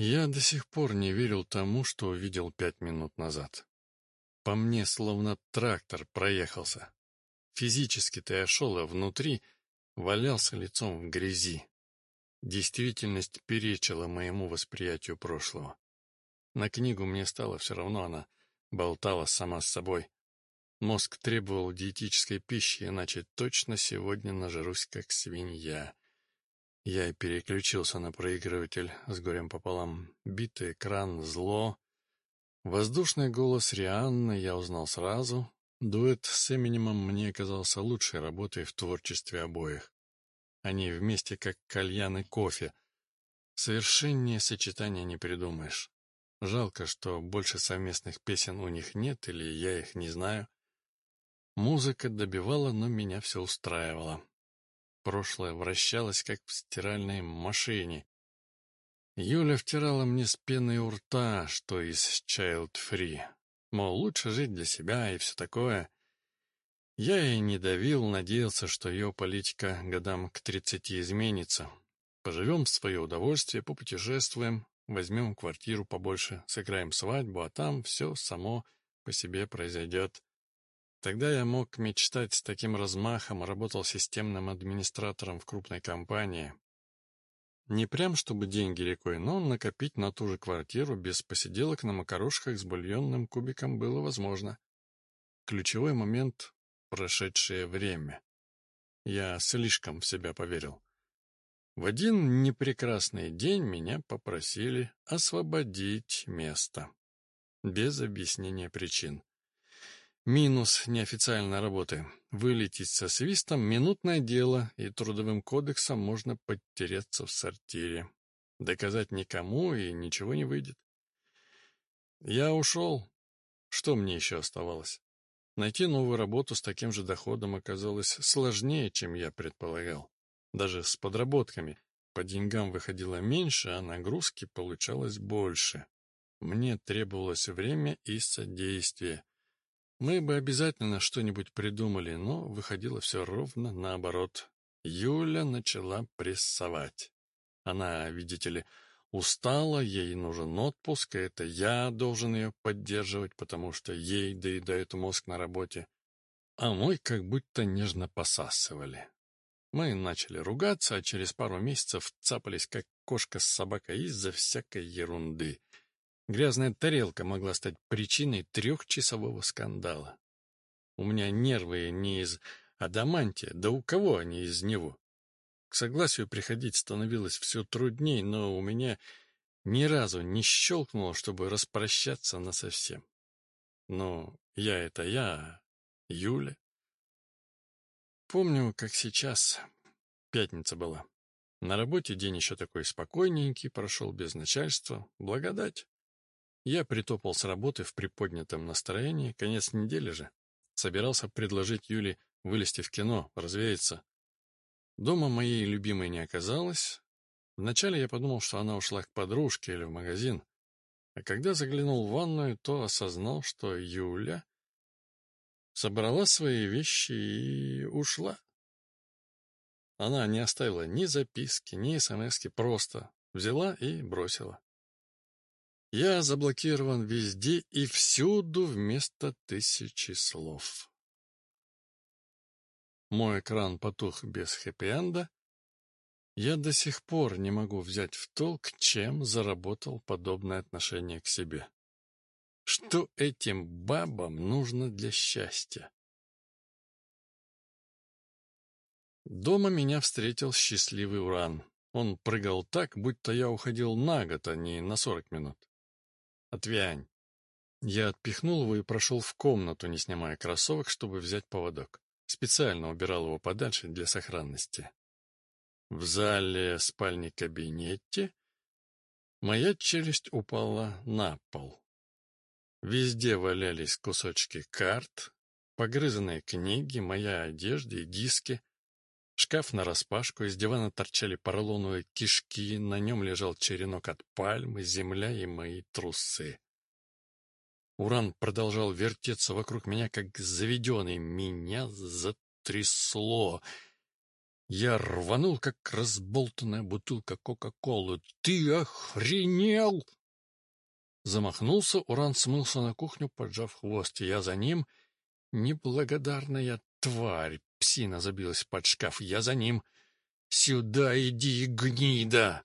Я до сих пор не верил тому, что увидел пять минут назад. По мне словно трактор проехался. Физически-то я шел, а внутри валялся лицом в грязи. Действительность перечила моему восприятию прошлого. На книгу мне стало все равно, она болтала сама с собой. Мозг требовал диетической пищи, иначе точно сегодня нажрусь, как свинья. Я переключился на проигрыватель с горем пополам. Битый экран, зло. Воздушный голос Рианны я узнал сразу. Дуэт с Эминемом мне казался лучшей работой в творчестве обоих. Они вместе как кальян и кофе. Совершеннее сочетания не придумаешь. Жалко, что больше совместных песен у них нет, или я их не знаю. Музыка добивала, но меня все устраивало. Прошлое вращалось, как в стиральной машине. Юля втирала мне с пеной у рта, что из Child Free. Мол, лучше жить для себя и все такое. Я и не давил, надеялся, что ее политика годам к тридцати изменится. Поживем в свое удовольствие, попутешествуем, возьмем квартиру побольше, сыграем свадьбу, а там все само по себе произойдет. Тогда я мог мечтать с таким размахом, работал системным администратором в крупной компании. Не прям чтобы деньги рекой, но накопить на ту же квартиру без посиделок на макарошках с бульонным кубиком было возможно. Ключевой момент — прошедшее время. Я слишком в себя поверил. В один непрекрасный день меня попросили освободить место. Без объяснения причин. Минус неофициальной работы. Вылететь со свистом — минутное дело, и трудовым кодексом можно подтереться в сортире. Доказать никому и ничего не выйдет. Я ушел. Что мне еще оставалось? Найти новую работу с таким же доходом оказалось сложнее, чем я предполагал. Даже с подработками. По деньгам выходило меньше, а нагрузки получалось больше. Мне требовалось время и содействие. Мы бы обязательно что-нибудь придумали, но выходило все ровно наоборот. Юля начала прессовать. Она, видите ли, устала, ей нужен отпуск, и это я должен ее поддерживать, потому что ей доедает мозг на работе. А мой как будто нежно посасывали. Мы начали ругаться, а через пару месяцев цапались, как кошка с собакой, из-за всякой ерунды — Грязная тарелка могла стать причиной трехчасового скандала. У меня нервы не из адамантия, да у кого они из него? К согласию приходить становилось все трудней, но у меня ни разу не щелкнуло, чтобы распрощаться насовсем. Но я — это я, Юля. Помню, как сейчас. Пятница была. На работе день еще такой спокойненький, прошел без начальства. Благодать. Я притопал с работы в приподнятом настроении, конец недели же. Собирался предложить Юле вылезти в кино, развеяться. Дома моей любимой не оказалось. Вначале я подумал, что она ушла к подружке или в магазин. А когда заглянул в ванную, то осознал, что Юля собрала свои вещи и ушла. Она не оставила ни записки, ни смски, просто взяла и бросила. Я заблокирован везде и всюду вместо тысячи слов. Мой экран потух без хэппи-энда. Я до сих пор не могу взять в толк, чем заработал подобное отношение к себе. Что этим бабам нужно для счастья? Дома меня встретил счастливый Уран. Он прыгал так, будто я уходил на год, а не на сорок минут. Отвянь. Я отпихнул его и прошел в комнату, не снимая кроссовок, чтобы взять поводок. Специально убирал его подальше для сохранности. В зале спальни-кабинете моя челюсть упала на пол. Везде валялись кусочки карт, погрызанные книги, моя одежда и диски, Шкаф нараспашку, из дивана торчали поролоновые кишки, на нем лежал черенок от пальмы, земля и мои трусы. Уран продолжал вертеться вокруг меня, как заведенный. Меня затрясло. Я рванул, как разболтанная бутылка Кока-Колы. «Ты охренел!» Замахнулся, Уран смылся на кухню, поджав хвост. Я за ним. Неблагодарная тварь. Псина забилась под шкаф. Я за ним. «Сюда иди, гнида!»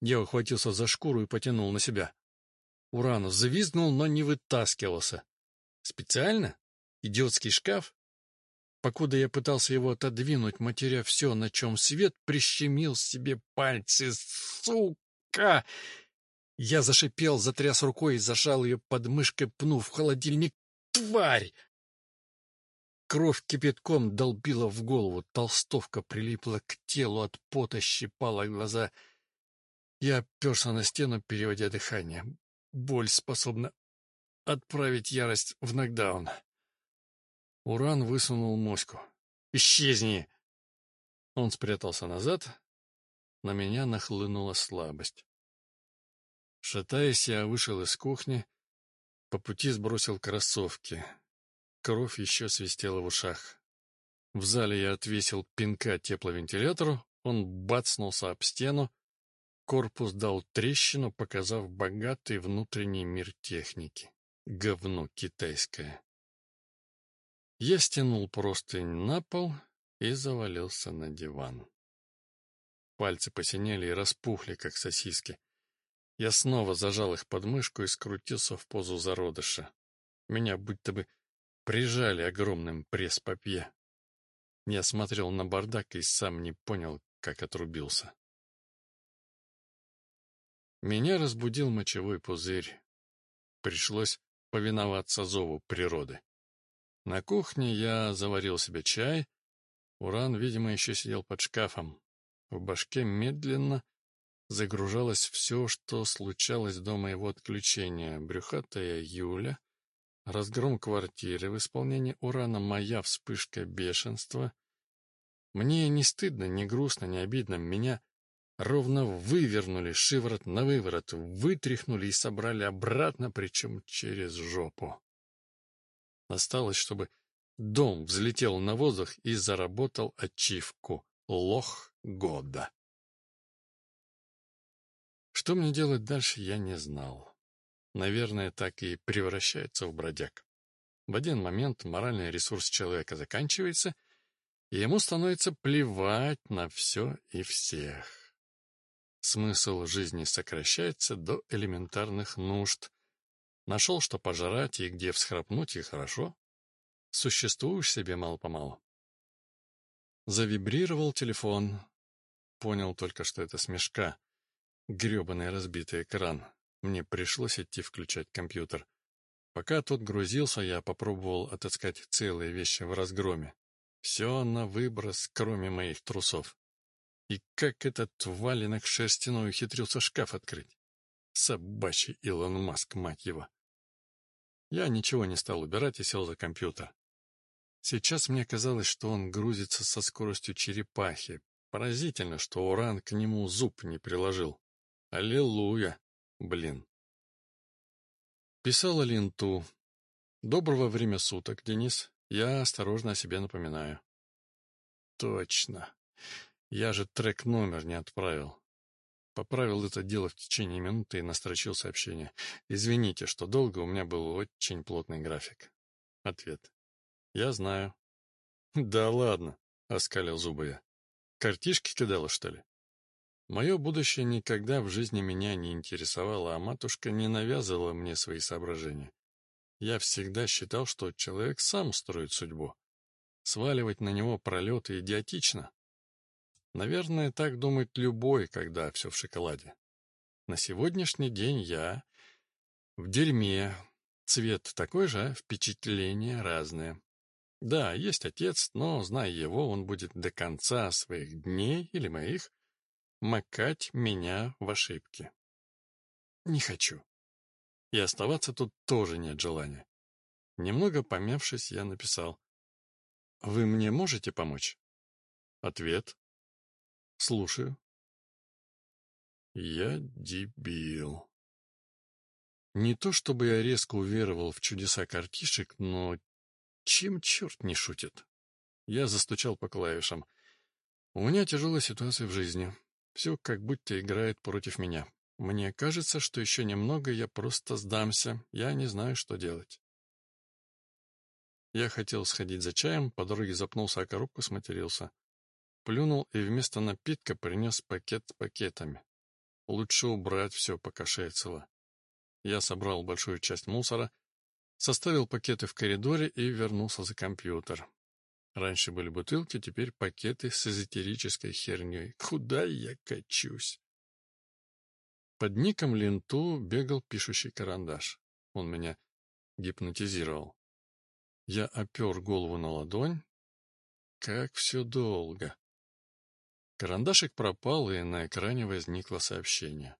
Я ухватился за шкуру и потянул на себя. Уранус завизгнул, но не вытаскивался. Специально? Идиотский шкаф? Покуда я пытался его отодвинуть, матеря все, на чем свет, прищемил себе пальцы. Сука! Я зашипел, затряс рукой и зажал ее под мышкой, пнув в холодильник. Тварь! Кровь кипятком долбила в голову, толстовка прилипла к телу, от пота щипала глаза. Я оперся на стену, переводя дыхание. Боль способна отправить ярость в нокдаун. Уран высунул моську. «Исчезни!» Он спрятался назад. На меня нахлынула слабость. Шатаясь, я вышел из кухни, по пути сбросил кроссовки. Кровь еще свистела в ушах. В зале я отвесил пинка тепловентилятору, он бацнулся об стену, корпус дал трещину, показав богатый внутренний мир техники. Говно китайское. Я стянул простынь на пол и завалился на диван. Пальцы посинели и распухли, как сосиски. Я снова зажал их под мышку и скрутился в позу зародыша. Меня будто бы прижали огромным пресс-папье. Я смотрел на бардак и сам не понял, как отрубился. Меня разбудил мочевой пузырь. Пришлось повиноваться зову природы. На кухне я заварил себе чай. Уран, видимо, еще сидел под шкафом. В башке медленно загружалось все, что случалось до моего отключения. Брюхатая Юля, разгром квартиры в исполнении Урана, моя вспышка бешенства. Мне не стыдно, не грустно, не обидно. Меня ровно вывернули шиворот на выворот, вытряхнули и собрали обратно, причем через жопу. Осталось, чтобы дом взлетел на воздух и заработал ачивку «Лох года». Что мне делать дальше, я не знал. Наверное, так и превращается в бродяг. В один момент моральный ресурс человека заканчивается, и ему становится плевать на все и всех. Смысл жизни сокращается до элементарных нужд, Нашел, что пожрать и где всхрапнуть, и хорошо. Существуешь себе мало-помалу. Завибрировал телефон. Понял только, что это смешка. Гребаный разбитый экран. Мне пришлось идти включать компьютер. Пока тот грузился, я попробовал отыскать целые вещи в разгроме. Все на выброс, кроме моих трусов. И как этот валенок шерстяной ухитрился шкаф открыть? Собачий Илон Маск, мать его. Я ничего не стал убирать и сел за компьютер. Сейчас мне казалось, что он грузится со скоростью черепахи. Поразительно, что Уран к нему зуб не приложил. Аллилуйя, блин. Писала ленту. Доброго время суток, Денис. Я осторожно о себе напоминаю. Точно. Я же трек-номер не отправил. Поправил это дело в течение минуты и настрочил сообщение. «Извините, что долго, у меня был очень плотный график». Ответ. «Я знаю». «Да ладно», — оскалил зубы я. «Картишки кидала, что ли?» Мое будущее никогда в жизни меня не интересовало, а матушка не навязывала мне свои соображения. Я всегда считал, что человек сам строит судьбу. Сваливать на него пролеты идиотично. Наверное, так думает любой, когда все в шоколаде. На сегодняшний день я в дерьме. Цвет такой же, а впечатления разные. Да, есть отец, но, зная его, он будет до конца своих дней или моих макать меня в ошибки. Не хочу. И оставаться тут тоже нет желания. Немного помявшись, я написал. «Вы мне можете помочь?» Ответ Слушаю. Я дебил. Не то чтобы я резко уверовал в чудеса картишек, но чем черт не шутит? Я застучал по клавишам. У меня тяжелая ситуация в жизни. Все как будто играет против меня. Мне кажется, что еще немного я просто сдамся. Я не знаю, что делать. Я хотел сходить за чаем, по дороге запнулся о коробку, сматерился. Плюнул и вместо напитка принес пакет с пакетами. Лучше убрать все, пока шея цела. Я собрал большую часть мусора, составил пакеты в коридоре и вернулся за компьютер. Раньше были бутылки, теперь пакеты с эзотерической херней. Куда я качусь? Под ником Ленту бегал пишущий карандаш. Он меня гипнотизировал. Я опер голову на ладонь. Как все долго. Карандашик пропал, и на экране возникло сообщение.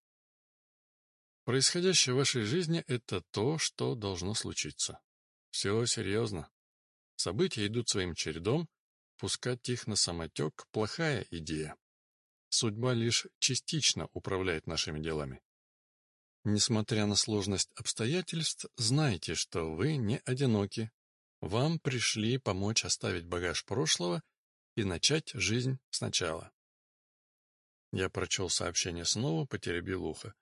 Происходящее в вашей жизни — это то, что должно случиться. Все серьезно. События идут своим чередом, пускать их на самотек — плохая идея. Судьба лишь частично управляет нашими делами. Несмотря на сложность обстоятельств, знайте, что вы не одиноки, вам пришли помочь оставить багаж прошлого и начать жизнь сначала. Я прочел сообщение снова, потеребил ухо.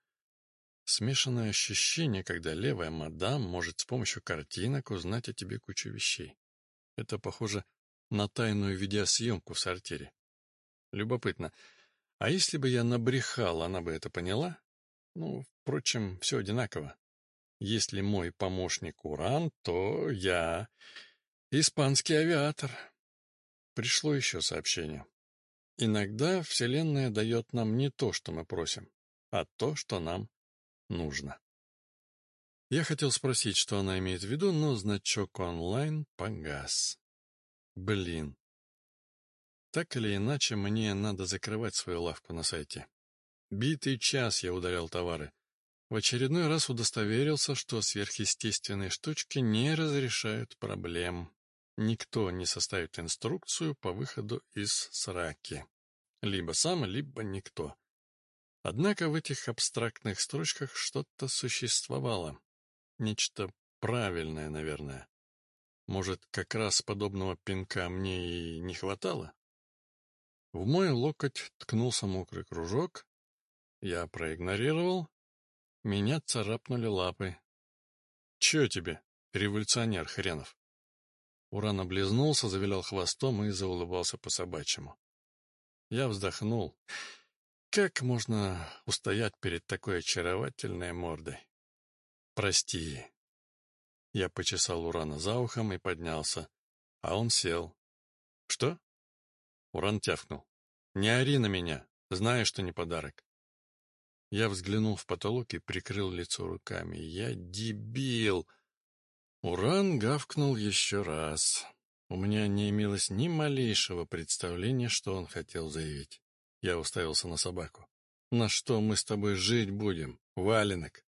Смешанное ощущение, когда левая мадам может с помощью картинок узнать о тебе кучу вещей. Это похоже на тайную видеосъемку в сортире. Любопытно. А если бы я набрехал, она бы это поняла? Ну, впрочем, все одинаково. Если мой помощник Уран, то я испанский авиатор. Пришло еще сообщение. Иногда Вселенная дает нам не то, что мы просим, а то, что нам нужно. Я хотел спросить, что она имеет в виду, но значок онлайн погас. Блин. Так или иначе, мне надо закрывать свою лавку на сайте. Битый час я удалял товары. В очередной раз удостоверился, что сверхъестественные штучки не разрешают проблем. Никто не составит инструкцию по выходу из сраки. Либо сам, либо никто. Однако в этих абстрактных строчках что-то существовало. Нечто правильное, наверное. Может, как раз подобного пинка мне и не хватало? В мой локоть ткнулся мокрый кружок. Я проигнорировал меня царапнули лапы. «Чё тебе, революционер хренов?» Уран облизнулся, завилял хвостом и заулыбался по-собачьему. Я вздохнул. Как можно устоять перед такой очаровательной мордой? «Прости». Я почесал Урана за ухом и поднялся, а он сел. «Что?» Уран тявкнул. «Не ори на меня, знаю, что не подарок. Я взглянул в потолок и прикрыл лицо руками. Я дебил! Уран гавкнул еще раз. У меня не имелось ни малейшего представления, что он хотел заявить. Я уставился на собаку. «На что мы с тобой жить будем, валенок?»